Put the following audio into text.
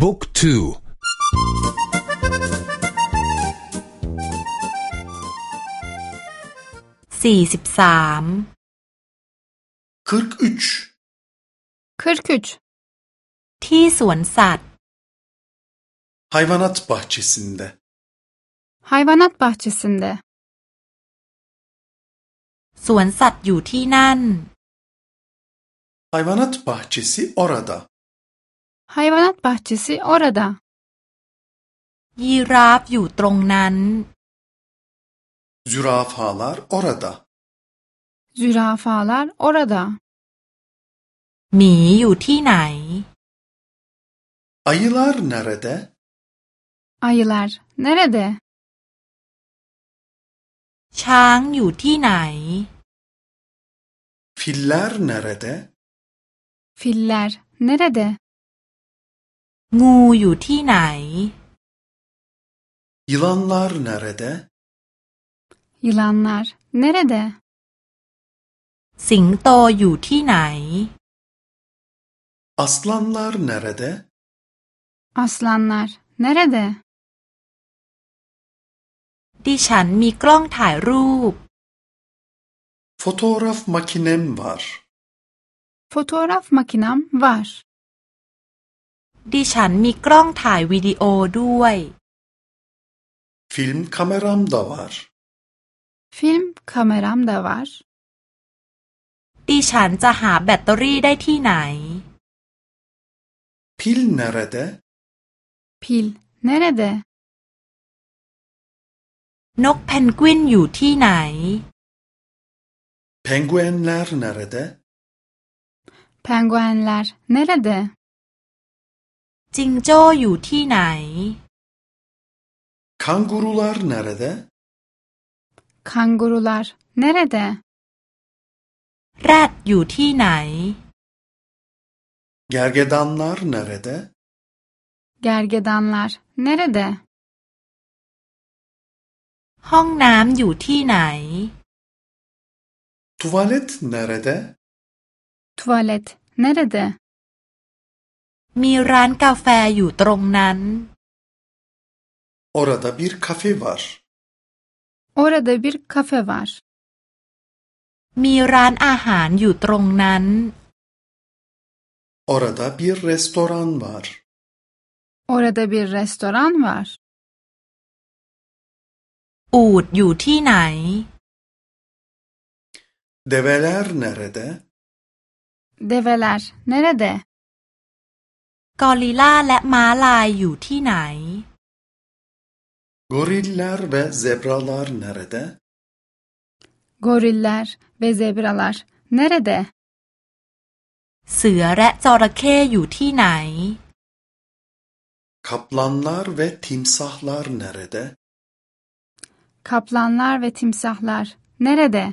บุ๊กทูสี่สิบสาม43 43ที่สวนสัตว์ Hayvanat bahçesinde Hayvanat bahçesinde สวนสัตว์อยู่ที่นั่น Hayvanat bahçesi orada Hayvanat bahçesi orada ยีราฟอยู่ตรงนั้น Zürafalar orada Zürafalar orada หมีอยู่ที่ไหน Ayılar nerede? Ayılar nerede ช้างอยู่ที่ไหน Filler nerede? Filler nerede งูอยู่ที่ไหน Yılanlar nerede? Yılanlar nerede สิงโตอยู่ที่ไหน Aslanlar nerede? Aslanlar nerede ดิฉันมีกล้องถ่ายรูป Fotoğraf makinem var. Fotoğraf makinem var ดิฉันมีกล้องถ่ายวิดีโอด้วย Film kameram da var. Film kameram da var ดิฉันจะหาแบตเตอรี่ได้ที่ไหน Pil nerede? Pil nerede นกเพนกวินอยู่ที่ไหน Penguenler nerede? Penguenler nerede จิงโจ้อยู่ที่ไหน Kangurular nerede? Kangurular nerede แรดอยู่ที่ไหน Gergedanlar nerede? Gergedanlar nerede ห้องน้ำอยู่ที่ไหน Tuvalet nerede? Tuvalet nerede มีร้านกาแฟอยู่ตรงนั้น Orada bir kafe var. Orada bir kafe var มีร้านอาหารอยู่ตรงนั้น Orada bir restoran var. Orada bir restoran var อูดอยู่ที่ไหน Develer nerede? Develer nerede กอริลลาและม้าลายอยู่ที่ไหน Goriller ve zebralar nerede? Goriller ve zebralar nerede เสือและจระเข้อยู่ที่ไหน Kaplanlar ve timsahlar nerede? Kaplanlar ve timsahlar nerede